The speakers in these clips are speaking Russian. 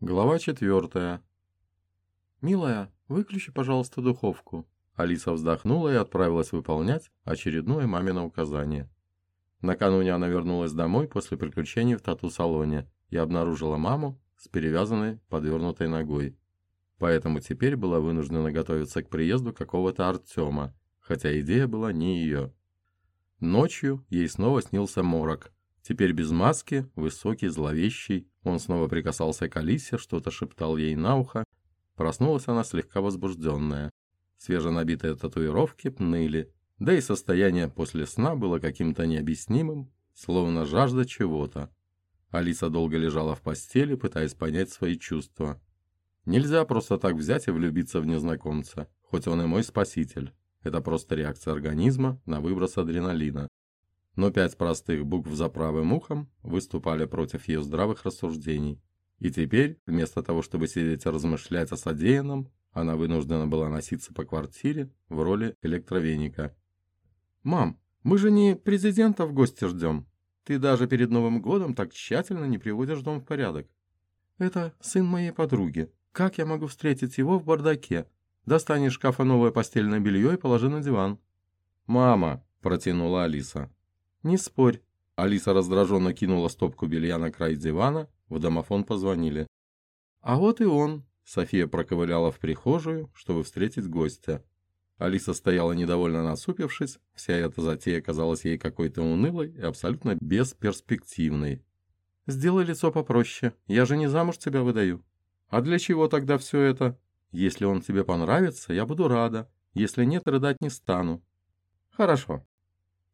Глава четвертая. «Милая, выключи, пожалуйста, духовку». Алиса вздохнула и отправилась выполнять очередное мамино указание. Накануне она вернулась домой после приключений в тату-салоне и обнаружила маму с перевязанной подвернутой ногой. Поэтому теперь была вынуждена готовиться к приезду какого-то Артема, хотя идея была не ее. Ночью ей снова снился морок. Теперь без маски, высокий, зловещий, он снова прикасался к Алисе, что-то шептал ей на ухо. Проснулась она слегка возбужденная. Свеженабитые татуировки пныли, да и состояние после сна было каким-то необъяснимым, словно жажда чего-то. Алиса долго лежала в постели, пытаясь понять свои чувства. Нельзя просто так взять и влюбиться в незнакомца, хоть он и мой спаситель. Это просто реакция организма на выброс адреналина но пять простых букв за правым ухом выступали против ее здравых рассуждений. И теперь, вместо того, чтобы сидеть и размышлять о содеянном, она вынуждена была носиться по квартире в роли электровеника. «Мам, мы же не президента в гости ждем. Ты даже перед Новым годом так тщательно не приводишь дом в порядок. Это сын моей подруги. Как я могу встретить его в бардаке? Достань из шкафа новое постельное белье и положи на диван». «Мама», – протянула Алиса, «Не спорь». Алиса раздраженно кинула стопку белья на край дивана, в домофон позвонили. «А вот и он!» София проковыляла в прихожую, чтобы встретить гостя. Алиса стояла недовольно насупившись, вся эта затея казалась ей какой-то унылой и абсолютно бесперспективной. «Сделай лицо попроще, я же не замуж тебя выдаю». «А для чего тогда все это?» «Если он тебе понравится, я буду рада, если нет, рыдать не стану». «Хорошо,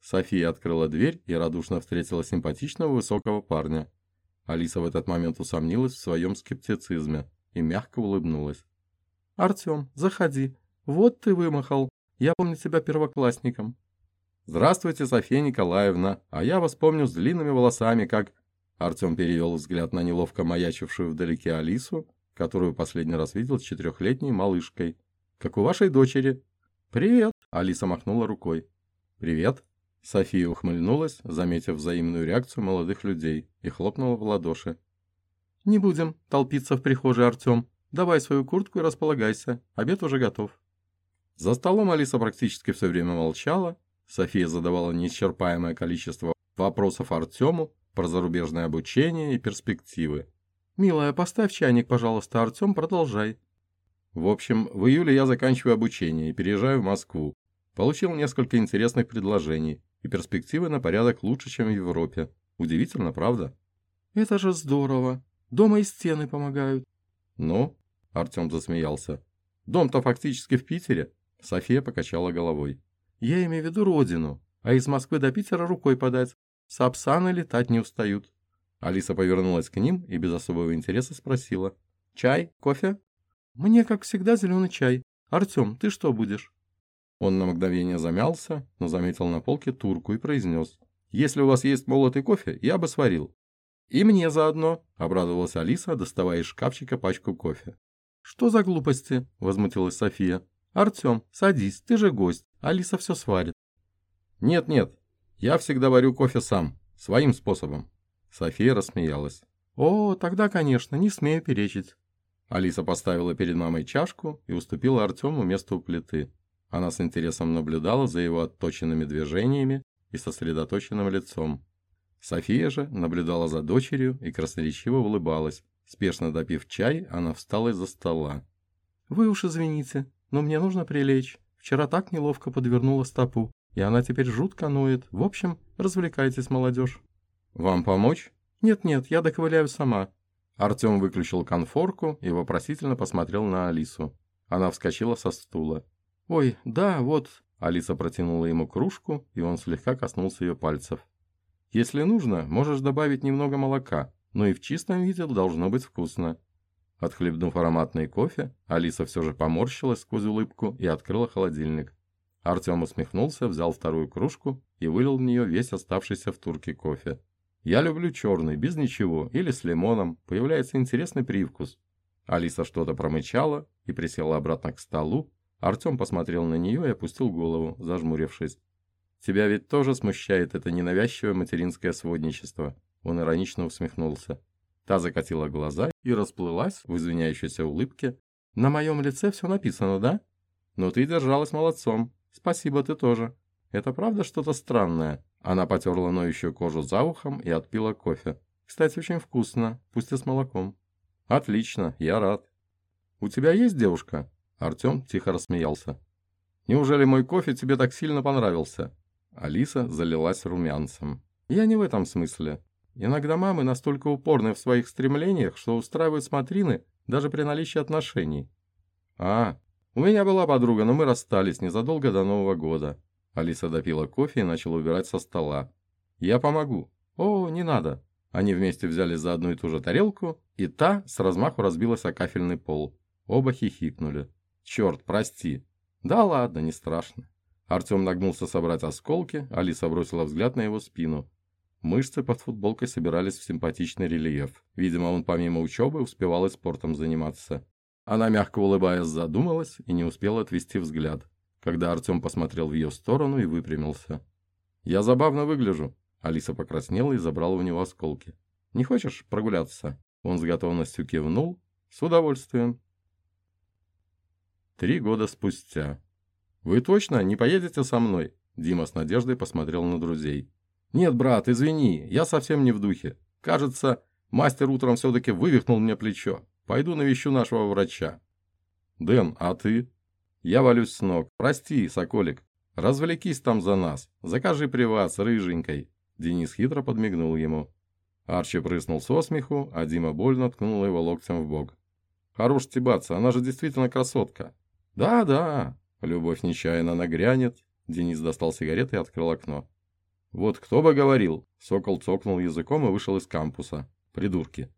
София открыла дверь и радушно встретила симпатичного высокого парня. Алиса в этот момент усомнилась в своем скептицизме и мягко улыбнулась. «Артем, заходи. Вот ты вымахал. Я помню тебя первоклассником». «Здравствуйте, София Николаевна. А я вас помню с длинными волосами, как...» Артем перевел взгляд на неловко маячившую вдалеке Алису, которую последний раз видел с четырехлетней малышкой. «Как у вашей дочери». «Привет!» – Алиса махнула рукой. «Привет!» София ухмыльнулась, заметив взаимную реакцию молодых людей, и хлопнула в ладоши. «Не будем толпиться в прихожей, Артем. Давай свою куртку и располагайся. Обед уже готов». За столом Алиса практически все время молчала. София задавала неисчерпаемое количество вопросов Артему про зарубежное обучение и перспективы. «Милая, поставь чайник, пожалуйста, Артем, продолжай». В общем, в июле я заканчиваю обучение и переезжаю в Москву. Получил несколько интересных предложений и перспективы на порядок лучше, чем в Европе. Удивительно, правда? Это же здорово. Дома и стены помогают. Ну, Артем засмеялся. Дом-то фактически в Питере. София покачала головой. Я имею в виду родину, а из Москвы до Питера рукой подать. Сапсаны летать не устают. Алиса повернулась к ним и без особого интереса спросила. «Чай? Кофе?» «Мне, как всегда, зеленый чай. Артем, ты что будешь?» Он на мгновение замялся, но заметил на полке турку и произнес. «Если у вас есть молотый кофе, я бы сварил». «И мне заодно», — обрадовалась Алиса, доставая из шкафчика пачку кофе. «Что за глупости?» — возмутилась София. «Артем, садись, ты же гость. Алиса все сварит». «Нет-нет, я всегда варю кофе сам, своим способом». София рассмеялась. «О, тогда, конечно, не смею перечить». Алиса поставила перед мамой чашку и уступила Артему место у плиты. Она с интересом наблюдала за его отточенными движениями и сосредоточенным лицом. София же наблюдала за дочерью и красноречиво улыбалась. Спешно допив чай, она встала из-за стола. «Вы уж извините, но мне нужно прилечь. Вчера так неловко подвернула стопу, и она теперь жутко ноет. В общем, развлекайтесь, молодежь». «Вам помочь?» «Нет-нет, я доковыляю сама». Артем выключил конфорку и вопросительно посмотрел на Алису. Она вскочила со стула. «Ой, да, вот...» Алиса протянула ему кружку, и он слегка коснулся ее пальцев. «Если нужно, можешь добавить немного молока, но и в чистом виде должно быть вкусно». Отхлебнув ароматный кофе, Алиса все же поморщилась сквозь улыбку и открыла холодильник. Артем усмехнулся, взял вторую кружку и вылил в нее весь оставшийся в турке кофе. «Я люблю черный, без ничего, или с лимоном, появляется интересный привкус». Алиса что-то промычала и присела обратно к столу, Артем посмотрел на нее и опустил голову, зажмурившись. «Тебя ведь тоже смущает это ненавязчивое материнское сводничество?» Он иронично усмехнулся. Та закатила глаза и расплылась в извиняющейся улыбке. «На моем лице все написано, да? Но ты держалась молодцом. Спасибо, ты тоже. Это правда что-то странное?» Она потерла ноющую кожу за ухом и отпила кофе. «Кстати, очень вкусно, пусть и с молоком». «Отлично, я рад». «У тебя есть девушка?» Артем тихо рассмеялся. «Неужели мой кофе тебе так сильно понравился?» Алиса залилась румянцем. «Я не в этом смысле. Иногда мамы настолько упорны в своих стремлениях, что устраивают смотрины даже при наличии отношений. А, у меня была подруга, но мы расстались незадолго до Нового года. Алиса допила кофе и начала убирать со стола. Я помогу. О, не надо. Они вместе взяли за одну и ту же тарелку, и та с размаху разбилась о кафельный пол. Оба хихикнули. Черт, прости. Да ладно, не страшно. Артем нагнулся собрать осколки, Алиса бросила взгляд на его спину. Мышцы под футболкой собирались в симпатичный рельеф. Видимо, он помимо учебы успевал и спортом заниматься. Она, мягко улыбаясь, задумалась и не успела отвести взгляд, когда Артем посмотрел в ее сторону и выпрямился. «Я забавно выгляжу». Алиса покраснела и забрала у него осколки. «Не хочешь прогуляться?» Он с готовностью кивнул. «С удовольствием». Три года спустя. «Вы точно не поедете со мной?» Дима с надеждой посмотрел на друзей. «Нет, брат, извини, я совсем не в духе. Кажется, мастер утром все-таки вывихнул мне плечо. Пойду навещу нашего врача». «Дэн, а ты?» «Я валюсь с ног. Прости, Соколик. Развлекись там за нас. Закажи приват с рыженькой». Денис хитро подмигнул ему. Арчи прыснул со смеху, а Дима больно ткнул его локтем в бок. «Хорош стебаться, она же действительно красотка». «Да-да». Любовь нечаянно нагрянет. Денис достал сигареты и открыл окно. «Вот кто бы говорил!» Сокол цокнул языком и вышел из кампуса. «Придурки!»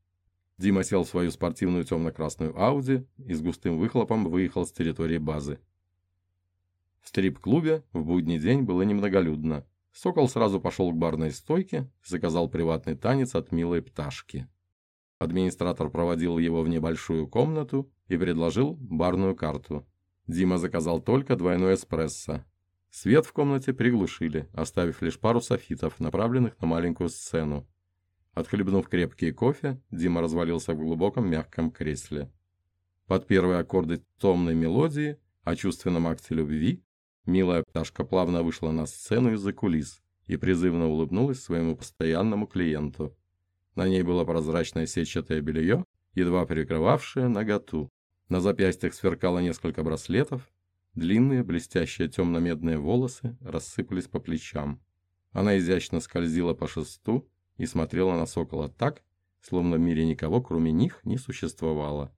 Дима сел в свою спортивную темно-красную Ауди и с густым выхлопом выехал с территории базы. В стрип-клубе в будний день было немноголюдно. Сокол сразу пошел к барной стойке и заказал приватный танец от милой пташки. Администратор проводил его в небольшую комнату и предложил барную карту. Дима заказал только двойной эспрессо, Свет в комнате приглушили, оставив лишь пару софитов, направленных на маленькую сцену. Отхлебнув крепкий кофе, Дима развалился в глубоком мягком кресле. Под первые аккорды томной мелодии о чувственном акте любви милая пташка плавно вышла на сцену из-за кулис и призывно улыбнулась своему постоянному клиенту. На ней было прозрачное сетчатое белье, едва прикрывавшее наготу. На запястьях сверкало несколько браслетов, Длинные, блестящие темно-медные волосы рассыпались по плечам. Она изящно скользила по шесту и смотрела на сокола так, словно в мире никого, кроме них, не существовало.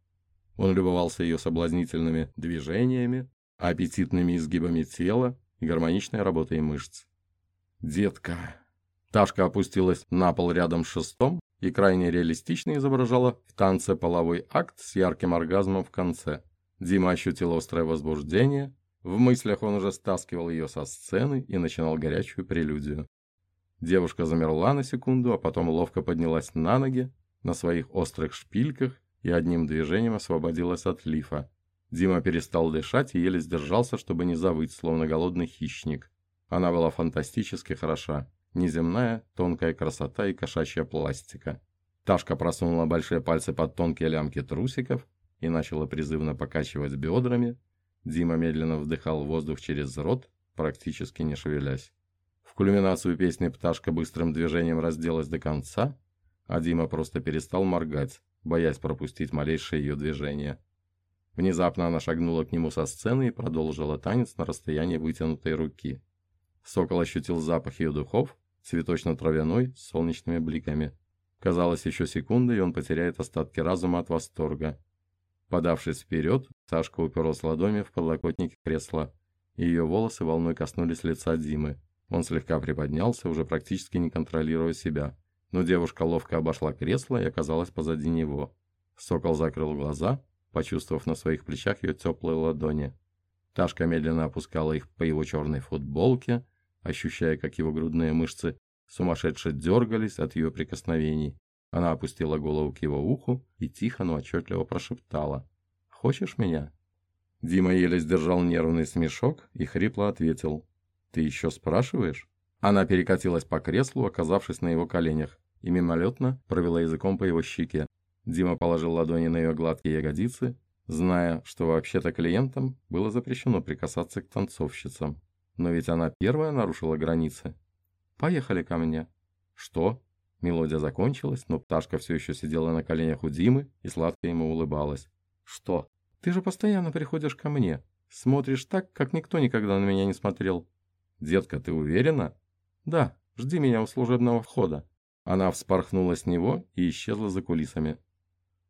Он любовался ее соблазнительными движениями, аппетитными изгибами тела и гармоничной работой мышц. «Детка!» Ташка опустилась на пол рядом с шестом и крайне реалистично изображала в танце половой акт с ярким оргазмом в конце. Дима ощутил острое возбуждение. В мыслях он уже стаскивал ее со сцены и начинал горячую прелюдию. Девушка замерла на секунду, а потом ловко поднялась на ноги на своих острых шпильках и одним движением освободилась от лифа. Дима перестал дышать и еле сдержался, чтобы не завыть, словно голодный хищник. Она была фантастически хороша. Неземная, тонкая красота и кошачья пластика. Ташка просунула большие пальцы под тонкие лямки трусиков и начала призывно покачивать бедрами. Дима медленно вдыхал воздух через рот, практически не шевелясь. В кульминацию песни пташка быстрым движением разделась до конца, а Дима просто перестал моргать, боясь пропустить малейшее ее движение. Внезапно она шагнула к нему со сцены и продолжила танец на расстоянии вытянутой руки. Сокол ощутил запах ее духов, цветочно-травяной, с солнечными бликами. Казалось, еще секунды, и он потеряет остатки разума от восторга. Подавшись вперед, Сашка уперлась ладонями в подлокотники кресла. Ее волосы волной коснулись лица Димы. Он слегка приподнялся, уже практически не контролируя себя. Но девушка ловко обошла кресло и оказалась позади него. Сокол закрыл глаза, почувствовав на своих плечах ее теплые ладони. Ташка медленно опускала их по его черной футболке, ощущая, как его грудные мышцы сумасшедше дергались от ее прикосновений. Она опустила голову к его уху и тихо, но отчетливо прошептала. «Хочешь меня?» Дима еле сдержал нервный смешок и хрипло ответил. «Ты еще спрашиваешь?» Она перекатилась по креслу, оказавшись на его коленях. и мимолетно провела языком по его щеке. Дима положил ладони на ее гладкие ягодицы, зная, что вообще-то клиентам было запрещено прикасаться к танцовщицам. Но ведь она первая нарушила границы. «Поехали ко мне». «Что?» Мелодия закончилась, но пташка все еще сидела на коленях у Димы и сладко ему улыбалась. «Что? Ты же постоянно приходишь ко мне. Смотришь так, как никто никогда на меня не смотрел». «Детка, ты уверена?» «Да, жди меня у служебного входа». Она вспорхнула с него и исчезла за кулисами.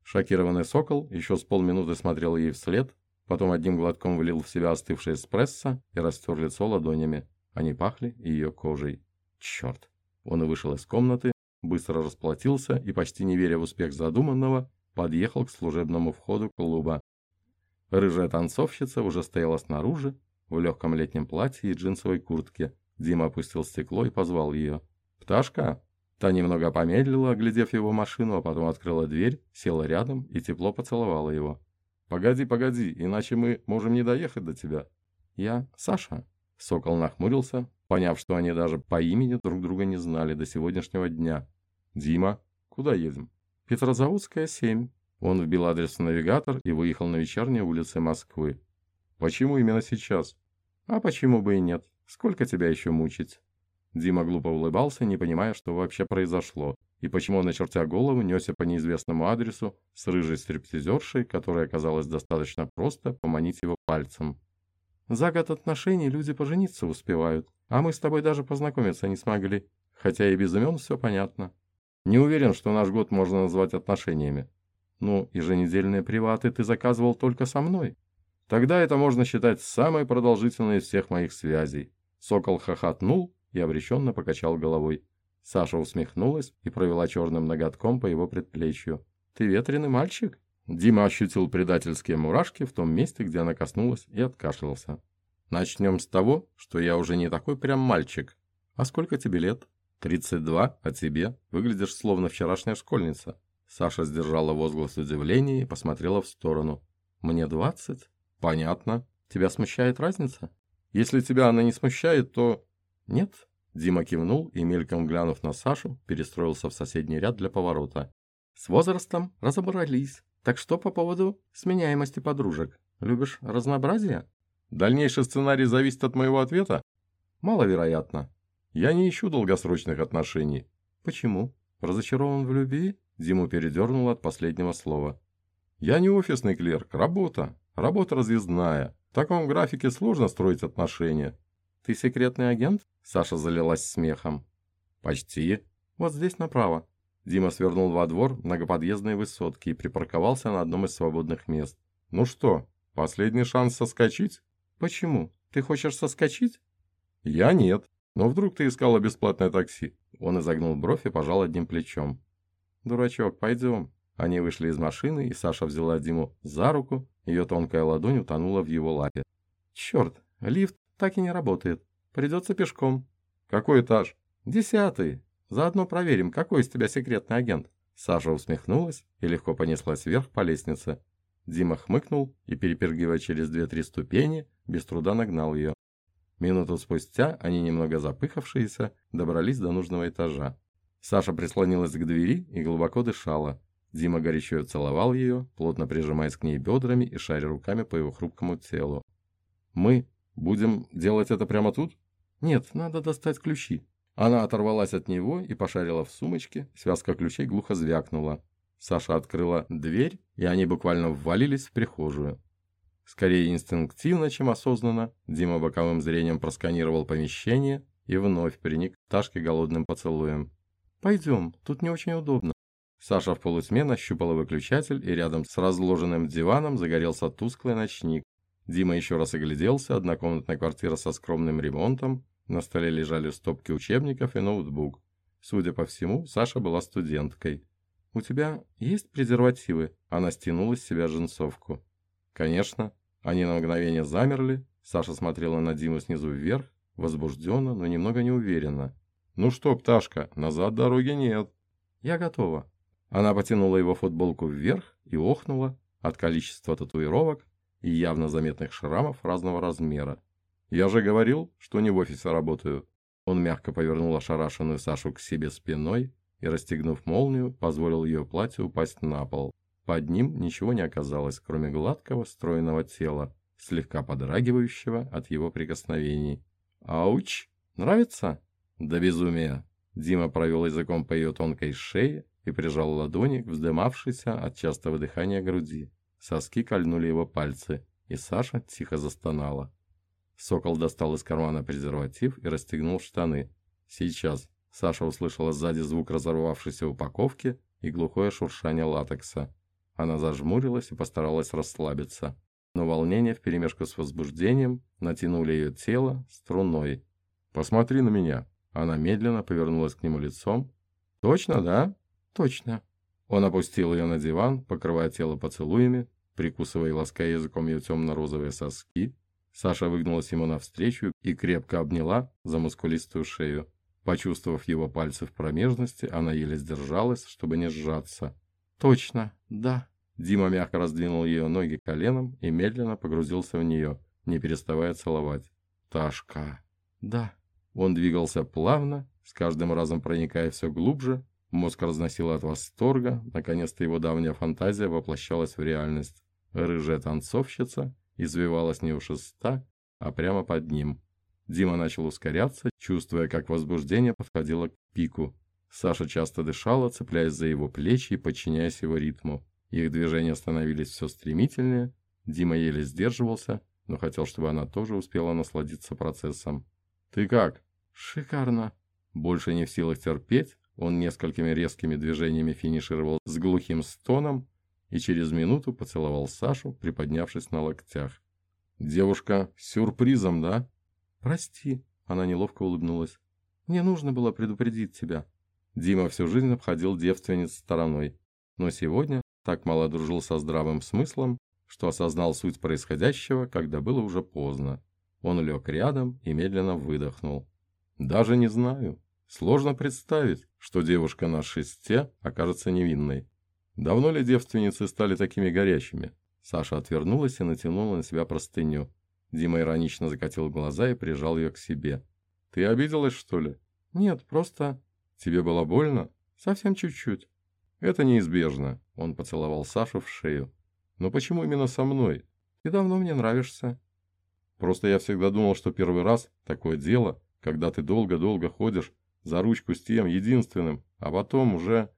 Шокированный сокол еще с полминуты смотрел ей вслед, потом одним глотком влил в себя остывший эспрессо и растер лицо ладонями. Они пахли ее кожей. Черт! Он вышел из комнаты, быстро расплатился и, почти не веря в успех задуманного, подъехал к служебному входу клуба. Рыжая танцовщица уже стояла снаружи, в легком летнем платье и джинсовой куртке. Дима опустил стекло и позвал ее. «Пташка?» Та немного помедлила, оглядев его машину, а потом открыла дверь, села рядом и тепло поцеловала его. «Погоди, погоди, иначе мы можем не доехать до тебя». «Я Саша». Сокол нахмурился, поняв, что они даже по имени друг друга не знали до сегодняшнего дня. «Дима, куда едем?» «Петрозаводская, 7». Он вбил адрес в навигатор и выехал на вечерние улицы Москвы. «Почему именно сейчас?» «А почему бы и нет? Сколько тебя еще мучить?» Дима глупо улыбался, не понимая, что вообще произошло, и почему он, начертя голову, несся по неизвестному адресу с рыжей стриптизершей, которая оказалось достаточно просто поманить его пальцем. «За год отношений люди пожениться успевают, а мы с тобой даже познакомиться не смогли, хотя и без имен все понятно. Не уверен, что наш год можно назвать отношениями. Ну, еженедельные приваты ты заказывал только со мной. Тогда это можно считать самой продолжительной из всех моих связей». Сокол хохотнул, и обреченно покачал головой. Саша усмехнулась и провела черным ноготком по его предплечью. «Ты ветреный мальчик?» Дима ощутил предательские мурашки в том месте, где она коснулась, и откашлялся. «Начнем с того, что я уже не такой прям мальчик. А сколько тебе лет?» «Тридцать два, а тебе? Выглядишь словно вчерашняя школьница». Саша сдержала возглас удивления и посмотрела в сторону. «Мне двадцать?» «Понятно. Тебя смущает разница?» «Если тебя она не смущает, то «Нет?» Дима кивнул и, мельком глянув на Сашу, перестроился в соседний ряд для поворота. «С возрастом разобрались. Так что по поводу сменяемости подружек? Любишь разнообразие?» «Дальнейший сценарий зависит от моего ответа?» «Маловероятно. Я не ищу долгосрочных отношений». «Почему? Разочарован в любви?» Диму передернул от последнего слова. «Я не офисный клерк. Работа. Работа разъездная. В таком графике сложно строить отношения. «Ты секретный агент?» Саша залилась смехом. «Почти. Вот здесь направо». Дима свернул во двор многоподъездной высотки и припарковался на одном из свободных мест. «Ну что, последний шанс соскочить?» «Почему? Ты хочешь соскочить?» «Я нет. Но вдруг ты искала бесплатное такси?» Он изогнул бровь и пожал одним плечом. «Дурачок, пойдем». Они вышли из машины, и Саша взяла Диму за руку, ее тонкая ладонь утонула в его лапе. «Черт, лифт так и не работает. Придется пешком. Какой этаж? Десятый. Заодно проверим, какой из тебя секретный агент. Саша усмехнулась и легко понеслась вверх по лестнице. Дима хмыкнул и, перепрыгивая через две-три ступени, без труда нагнал ее. Минуту спустя они, немного запыхавшиеся, добрались до нужного этажа. Саша прислонилась к двери и глубоко дышала. Дима горячо целовал ее, плотно прижимаясь к ней бедрами и шаря руками по его хрупкому телу. «Мы Будем делать это прямо тут? Нет, надо достать ключи. Она оторвалась от него и пошарила в сумочке, связка ключей глухо звякнула. Саша открыла дверь, и они буквально ввалились в прихожую. Скорее инстинктивно, чем осознанно, Дима боковым зрением просканировал помещение и вновь приник к Ташке голодным поцелуем. «Пойдем, тут не очень удобно». Саша в полусме нащупала выключатель, и рядом с разложенным диваном загорелся тусклый ночник, Дима еще раз огляделся, однокомнатная квартира со скромным ремонтом, на столе лежали стопки учебников и ноутбук. Судя по всему, Саша была студенткой. «У тебя есть презервативы?» Она стянула с себя джинсовку. «Конечно». Они на мгновение замерли. Саша смотрела на Диму снизу вверх, возбужденно, но немного неуверенно. «Ну что, пташка, назад дороги нет». «Я готова». Она потянула его футболку вверх и охнула от количества татуировок, и явно заметных шрамов разного размера. «Я же говорил, что не в офисе работаю». Он мягко повернул ошарашенную Сашу к себе спиной, и, расстегнув молнию, позволил ее платью упасть на пол. Под ним ничего не оказалось, кроме гладкого, стройного тела, слегка подрагивающего от его прикосновений. «Ауч! Нравится?» «Да безумия!» Дима провел языком по ее тонкой шее и прижал ладони к вздымавшейся от частого дыхания груди. Соски кольнули его пальцы, и Саша тихо застонала. Сокол достал из кармана презерватив и расстегнул штаны. «Сейчас». Саша услышала сзади звук разорвавшейся упаковки и глухое шуршание латекса. Она зажмурилась и постаралась расслабиться. Но волнение вперемешку с возбуждением натянули ее тело струной. «Посмотри на меня!» Она медленно повернулась к нему лицом. «Точно, да?» «Точно». Он опустил ее на диван, покрывая тело поцелуями, прикусывая и лаская языком ее темно-розовые соски. Саша выгнулась ему навстречу и крепко обняла за мускулистую шею. Почувствовав его пальцы в промежности, она еле сдержалась, чтобы не сжаться. «Точно, да». Дима мягко раздвинул ее ноги коленом и медленно погрузился в нее, не переставая целовать. «Ташка». «Да». Он двигался плавно, с каждым разом проникая все глубже. Мозг разносил от восторга. Наконец-то его давняя фантазия воплощалась в реальность. Рыжая танцовщица извивалась не у шеста, а прямо под ним. Дима начал ускоряться, чувствуя, как возбуждение подходило к пику. Саша часто дышала, цепляясь за его плечи и подчиняясь его ритму. Их движения становились все стремительнее. Дима еле сдерживался, но хотел, чтобы она тоже успела насладиться процессом. «Ты как?» Шикарно. Больше не в силах терпеть, он несколькими резкими движениями финишировал с глухим стоном и через минуту поцеловал Сашу, приподнявшись на локтях. «Девушка сюрпризом, да?» «Прости», — она неловко улыбнулась. «Мне нужно было предупредить тебя». Дима всю жизнь обходил девственниц стороной, но сегодня так мало дружил со здравым смыслом, что осознал суть происходящего, когда было уже поздно. Он лег рядом и медленно выдохнул. Даже не знаю. Сложно представить, что девушка на шесте окажется невинной. Давно ли девственницы стали такими горячими? Саша отвернулась и натянула на себя простыню. Дима иронично закатил глаза и прижал ее к себе. «Ты обиделась, что ли?» «Нет, просто...» «Тебе было больно?» «Совсем чуть-чуть». «Это неизбежно», — он поцеловал Сашу в шею. «Но почему именно со мной? Ты давно мне нравишься». «Просто я всегда думал, что первый раз такое дело когда ты долго-долго ходишь за ручку с тем единственным, а потом уже...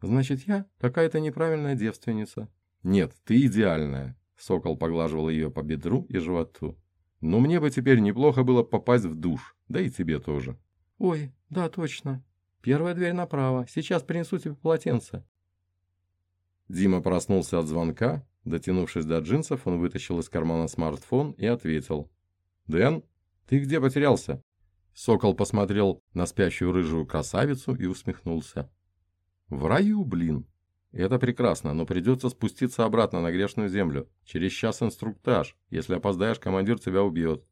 Значит, я какая-то неправильная девственница. Нет, ты идеальная. Сокол поглаживал ее по бедру и животу. Но мне бы теперь неплохо было попасть в душ, да и тебе тоже. Ой, да, точно. Первая дверь направо. Сейчас принесу тебе полотенце. Дима проснулся от звонка. Дотянувшись до джинсов, он вытащил из кармана смартфон и ответил. «Дэн, ты где потерялся?» Сокол посмотрел на спящую рыжую красавицу и усмехнулся. «В раю, блин! Это прекрасно, но придется спуститься обратно на грешную землю. Через час инструктаж. Если опоздаешь, командир тебя убьет».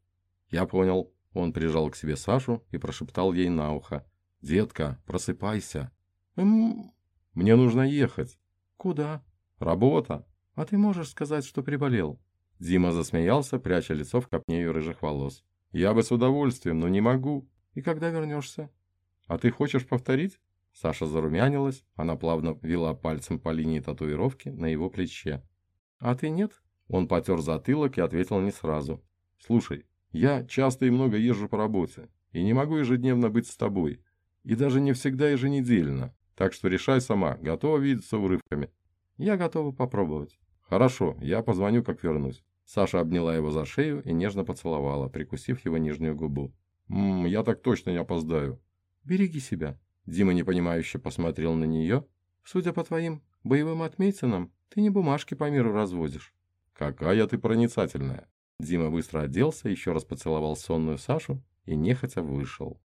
«Я понял». Он прижал к себе Сашу и прошептал ей на ухо. «Детка, просыпайся». «М «Мне нужно ехать». «Куда?» «Работа». «А ты можешь сказать, что приболел?» Дима засмеялся, пряча лицо в копне ее рыжих волос. «Я бы с удовольствием, но не могу. И когда вернешься?» «А ты хочешь повторить?» Саша зарумянилась, она плавно вела пальцем по линии татуировки на его плече. «А ты нет?» Он потер затылок и ответил не сразу. «Слушай, я часто и много езжу по работе, и не могу ежедневно быть с тобой, и даже не всегда еженедельно, так что решай сама, готова видеться урывками». «Я готова попробовать». «Хорошо, я позвоню, как вернусь». Саша обняла его за шею и нежно поцеловала, прикусив его нижнюю губу. «Ммм, я так точно не опоздаю». «Береги себя». Дима непонимающе посмотрел на нее. «Судя по твоим боевым отметинам, ты не бумажки по миру разводишь». «Какая ты проницательная». Дима быстро оделся, еще раз поцеловал сонную Сашу и нехотя вышел.